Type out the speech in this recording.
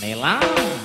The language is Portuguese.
Melão.